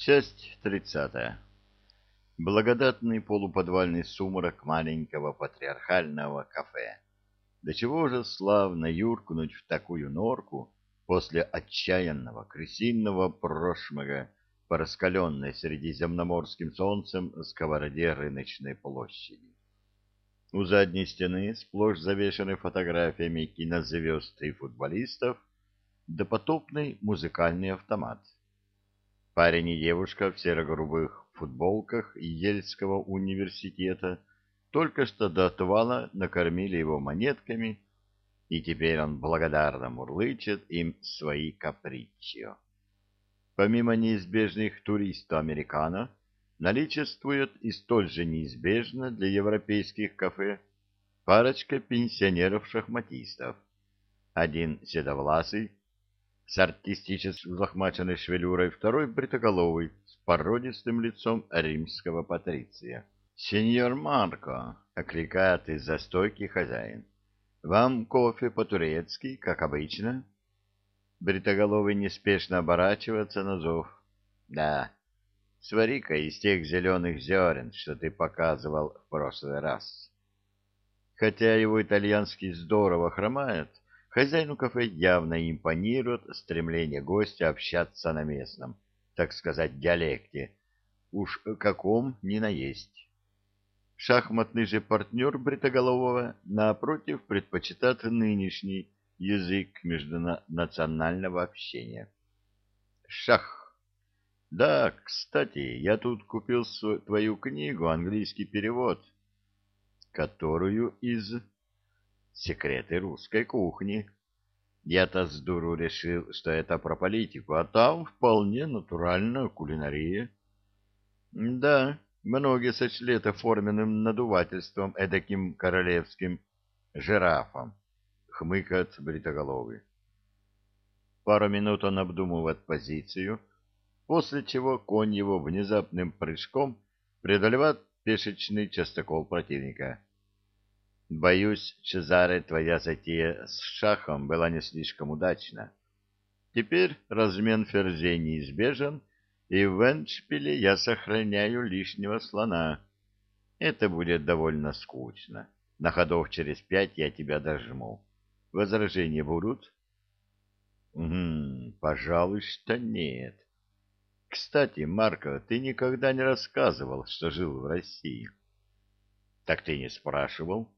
Часть тридцатая. Благодатный полуподвальный сумрак маленького патриархального кафе. До чего же славно юркнуть в такую норку после отчаянного крысиного прошмага по раскаленной средиземноморским солнцем сковороде рыночной площади. У задней стены, сплошь завешаны фотографиями кинозвезд и футболистов, допотопный музыкальный автомат. Парень и девушка в серо-голубых футболках Ельского университета только что до отвала накормили его монетками, и теперь он благодарно мурлычет им свои каприччио. Помимо неизбежных туристов-американо, наличествует и столь же неизбежно для европейских кафе парочка пенсионеров-шахматистов. Один седовласый, с артистически взлохмаченной шевелюрой, второй бритоголовый, с породистым лицом римского патриция. «Сеньор Марко!» — окликает из-за стойки хозяин. «Вам кофе по-турецки, как обычно?» Бритоголовый неспешно оборачивается на зов. «Да, свари-ка из тех зеленых зерен, что ты показывал в прошлый раз». Хотя его итальянский здорово хромает, Хозяину кафе явно импонирует стремление гостя общаться на местном, так сказать, диалекте. Уж каком ни наесть. Шахматный же партнер Бритоголового, напротив, предпочитает нынешний язык межнационального общения. Шах. Да, кстати, я тут купил твою книгу, английский перевод, которую из секреты русской кухни. Я-то с дуру решил, что это про политику, а там вполне натуральная кулинария. Да, многие сочли это форменным надувательством эдаким королевским жирафом, хмыкает бритоголовый. Пару минут он обдумывает позицию, после чего конь его внезапным прыжком преодолевает пешечный частокол противника. Боюсь, Чезаре, твоя затея с шахом была не слишком удачна. Теперь размен ферзей неизбежен, и в Веншпиле я сохраняю лишнего слона. Это будет довольно скучно. На ходов через пять я тебя дожму. Возражения будут? Угу, пожалуй, что нет. Кстати, Марко, ты никогда не рассказывал, что жил в России. Так ты не спрашивал?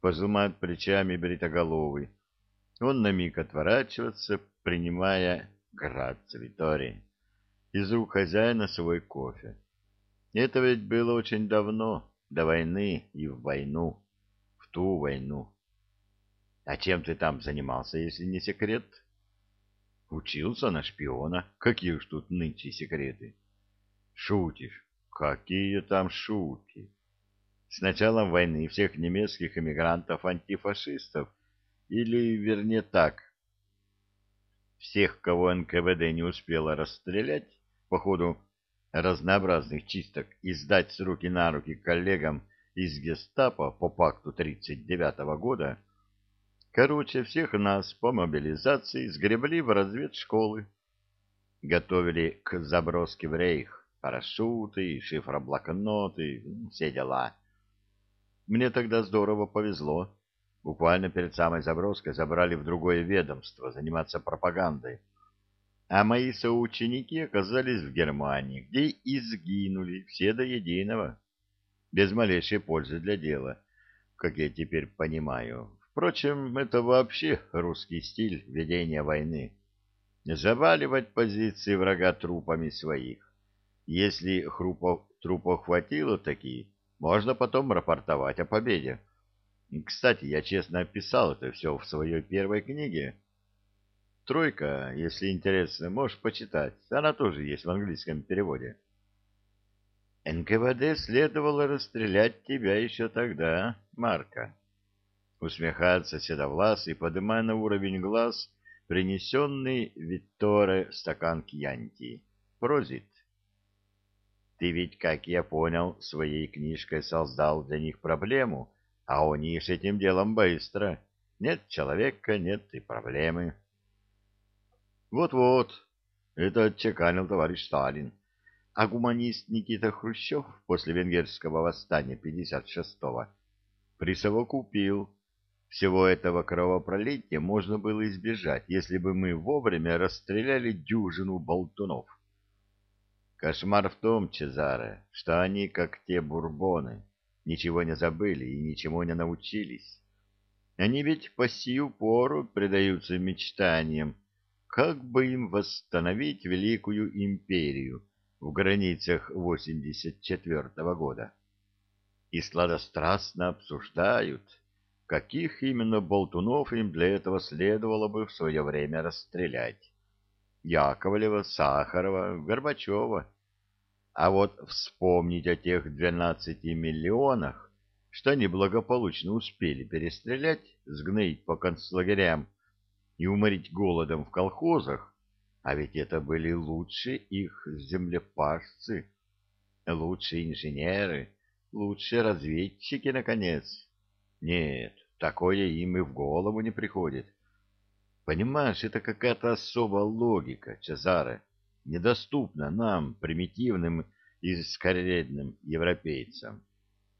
Пожимает плечами бритоголовый. Он на миг отворачивается, принимая град Витори из рук хозяина свой кофе. Это ведь было очень давно, до войны и в войну, в ту войну. А чем ты там занимался, если не секрет? Учился на шпиона. Какие уж тут нынче секреты? Шутишь? Какие там шутки? С началом войны всех немецких эмигрантов-антифашистов, или, вернее, так, всех, кого НКВД не успела расстрелять по ходу разнообразных чисток и сдать с руки на руки коллегам из гестапо по пакту 1939 года, короче, всех нас по мобилизации сгребли в разведшколы, готовили к заброске в рейх, парашюты, шифроблокноты, все дела. Мне тогда здорово повезло. Буквально перед самой заброской забрали в другое ведомство заниматься пропагандой. А мои соученики оказались в Германии, где и сгинули все до единого, без малейшей пользы для дела, как я теперь понимаю. Впрочем, это вообще русский стиль ведения войны. Заваливать позиции врага трупами своих. Если хрупов, трупов хватило такие, можно потом рапортовать о победе. Кстати, я честно описал это все в своей первой книге. Тройка, если интересно, можешь почитать. Она тоже есть в английском переводе. НКВД следовало расстрелять тебя еще тогда, Марка. Усмехается Седовлас и, подымая на уровень глаз, принесенный Витторе стакан кьянти. Прозит. Ты ведь, как я понял, своей книжкой создал для них проблему, а у них с этим делом быстро. Нет человека, нет и проблемы. Вот-вот, это отчеканил товарищ Сталин. а гуманист Никита Хрущев после венгерского восстания 56-го присовокупил. Всего этого кровопролития можно было избежать, если бы мы вовремя расстреляли дюжину болтунов. Кошмар в том, Чезаре, что они, как те бурбоны, ничего не забыли и ничего не научились. Они ведь по сию пору предаются мечтаниям, как бы им восстановить великую империю в границах 84 -го года. И сладострастно обсуждают, каких именно болтунов им для этого следовало бы в свое время расстрелять. Яковлева, Сахарова, Горбачева. А вот вспомнить о тех 12 миллионах, что они благополучно успели перестрелять, сгнить по концлагерям и уморить голодом в колхозах, а ведь это были лучшие их землепашцы, лучшие инженеры, лучшие разведчики, наконец. Нет, такое им и в голову не приходит. Понимаешь, это какая-то особая логика, Чезаре, недоступна нам, примитивным и скоредным европейцам.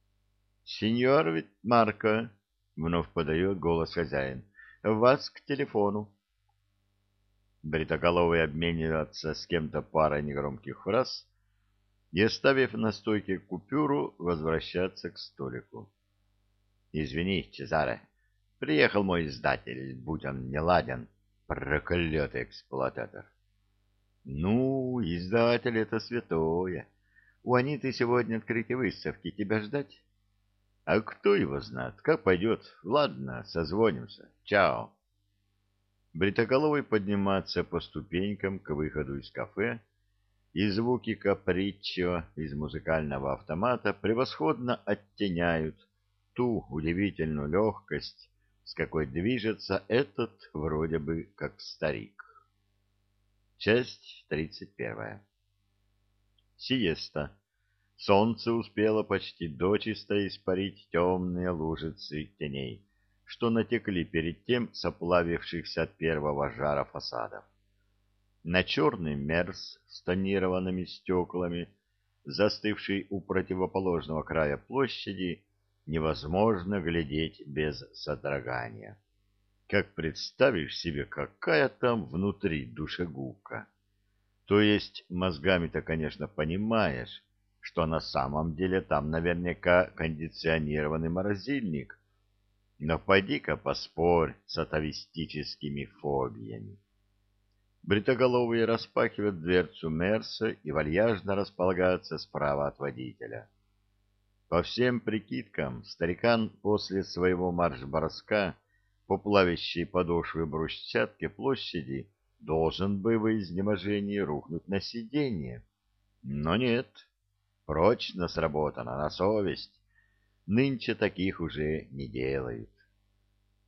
— Сеньор Марко, — вновь подает голос хозяин, — вас к телефону. Бритоголовый обмениваться с кем-то парой негромких фраз и, оставив на стойке купюру, возвращаться к столику. — Извини, Чезаре, приехал мой издатель, будь он не ладен, проклятый эксплуататор. — Ну, издатель — это святое. У Аниты сегодня открытие выставки, тебя ждать? А кто его знает, как пойдет. Ладно, созвонимся. Чао. Бритоголовый подниматься по ступенькам к выходу из кафе, и звуки каприччо из музыкального автомата превосходно оттеняют ту удивительную легкость, с какой движется этот вроде бы как старик. Часть тридцать первая. Сиеста. Солнце успело почти дочисто испарить темные лужицы теней, что натекли перед тем с оплавившихся от первого жара фасадов. На черный мерз с тонированными стеклами, застывший у противоположного края площади, невозможно глядеть без содрогания. Как представишь себе, какая там внутри душегубка. То есть мозгами-то, конечно, понимаешь, что на самом деле там наверняка кондиционированный морозильник. Но пойди-ка поспорь с атовистическими фобиями. Бритоголовый распахивает дверцу Мерса и вальяжно располагается справа от водителя. По всем прикидкам, старикан после своего марш-броска по плавящей подошве брусчатки площади должен бы в изнеможении рухнуть на сиденье. Но нет, Прочно сработано, на совесть. Нынче таких уже не делают.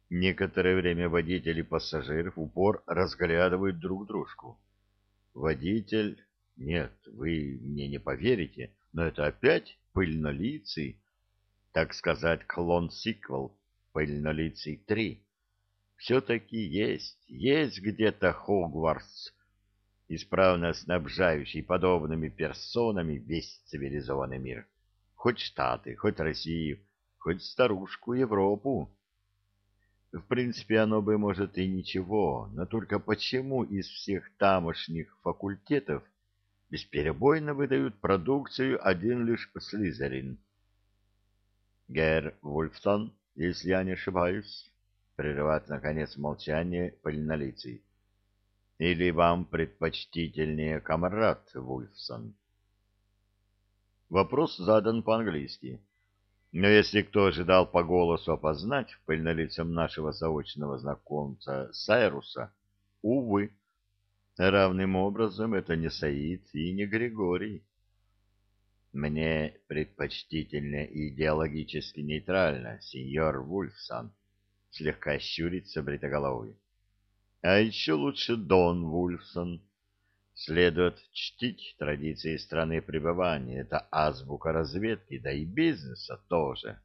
Некоторое время водитель и пассажир в упор разглядывают друг дружку. Водитель... Нет, вы мне не поверите, но это опять пыльнолицый, так сказать, клон-сиквел, пыльнолицый 3. Все-таки есть, есть где-то Хогвартс, исправно снабжающий подобными персонами весь цивилизованный мир. Хоть Штаты, хоть Россию, хоть старушку Европу. В принципе, оно бы, может, и ничего, но только почему из всех тамошних факультетов бесперебойно выдают продукцию один лишь Слизерин? Герр Вульфтон, если я не ошибаюсь, прерывает, наконец, молчание польнолицый. Или вам предпочтительнее комрад Вульфсон? Вопрос задан по-английски. Но если кто ожидал по голосу опознать в пыльнолицем нашего заочного знакомца Сайруса, увы, равным образом это не Саид и не Григорий. Мне предпочтительно идеологически нейтрально, сеньор Вульфсон, слегка щурится бритоголовый. А еще лучше Дон Вульфсон. Следует чтить традиции страны пребывания. Это азбука разведки, да и бизнеса тоже.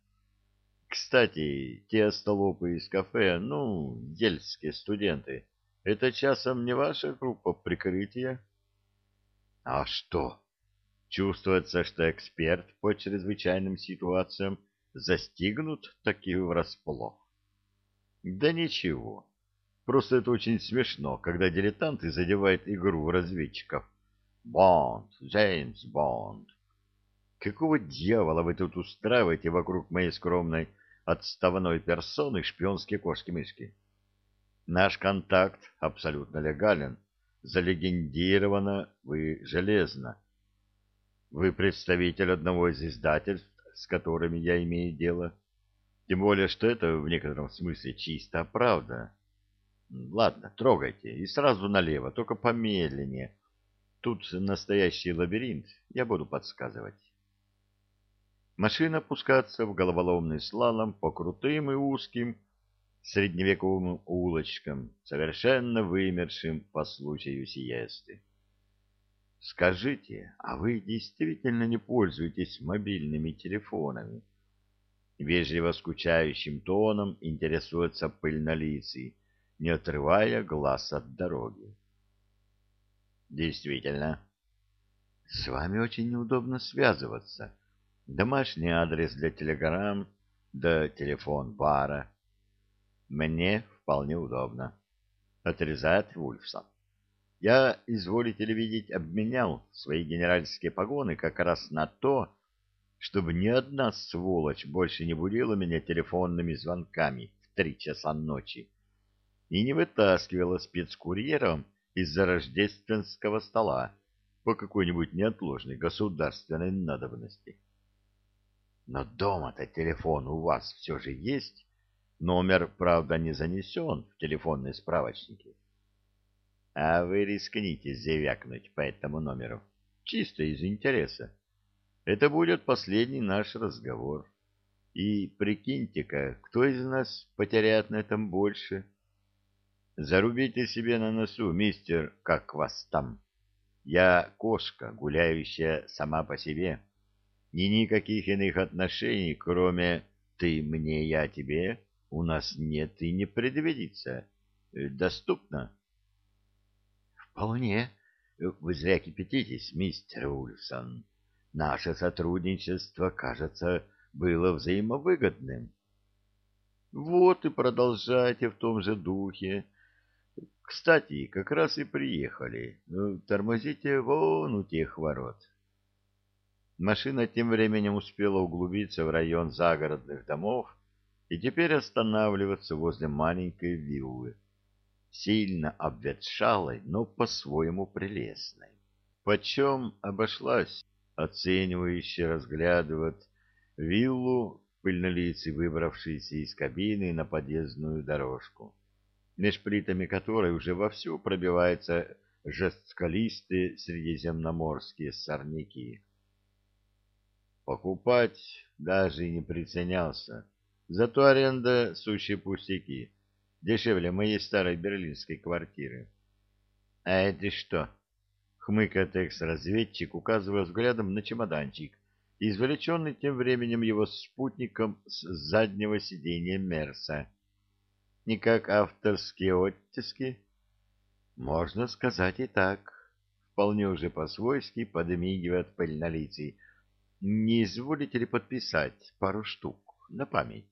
Кстати, те столопы из кафе, ну, дельские студенты, это часом не ваша группа прикрытия? А что? Чувствуется, что эксперт по чрезвычайным ситуациям застигнут таки врасплох. Да ничего. Просто это очень смешно, когда дилетанты задевают игру разведчиков. Бонд, Джеймс Бонд. Какого дьявола вы тут устраиваете вокруг моей скромной отставной персоны шпионские кошки-мышки? Наш контакт абсолютно легален. Залегендировано вы железно. Вы представитель одного из издательств, с которыми я имею дело. Тем более, что это в некотором смысле чистая правда. Ладно, трогайте, и сразу налево, только помедленнее. Тут настоящий лабиринт, я буду подсказывать. Машина пускаться в головоломный слалом по крутым и узким средневековым улочкам, совершенно вымершим по случаю сиесты. Скажите, а вы действительно не пользуетесь мобильными телефонами? Вежливо скучающим тоном интересуется пыльнолицый, не отрывая глаз от дороги. Действительно. С вами очень неудобно связываться. Домашний адрес для телеграмм, да телефон бара. Мне вполне удобно. Отрезает Вульфсон. Я, изволите ли видеть, обменял свои генеральские погоны как раз на то, чтобы ни одна сволочь больше не будила меня телефонными звонками в три часа ночи и не вытаскивала спецкурьером из-за рождественского стола по какой-нибудь неотложной государственной надобности. Но дома-то телефон у вас все же есть. Номер, правда, не занесен в телефонные справочники. А вы рискните завякнуть по этому номеру. Чисто из интереса. Это будет последний наш разговор. И прикиньте-ка, кто из нас потеряет на этом больше? Зарубите себе на носу, мистер, как вас там. Я кошка, гуляющая сама по себе. И никаких иных отношений, кроме «ты мне, я тебе», у нас нет и не предвидится. Доступно? Вполне. Вы зря кипятитесь, мистер Ульфсон. Наше сотрудничество, кажется, было взаимовыгодным. Вот и продолжайте в том же духе. Кстати, как раз и приехали. Ну, тормозите вон у тех ворот. Машина тем временем успела углубиться в район загородных домов и теперь останавливаться возле маленькой виллы, сильно обветшалой, но по-своему прелестной. Почем обошлась оценивающе разглядывает виллу пыльнолицый, выбравшийся из кабины на подъездную дорожку, меж плитами которой уже вовсю пробиваются жестколистые средиземноморские сорняки. Покупать даже и не приценялся, зато аренда — сущие пустяки, дешевле моей старой берлинской квартиры. — А это что? хмыкает экс-разведчик, указывая взглядом на чемоданчик, извлеченный тем временем его спутником с заднего сиденья Мерса. Не как авторские оттиски? Можно сказать и так. Вполне уже по-свойски подмигивает пыльнолицый. Не изволите ли подписать пару штук на память?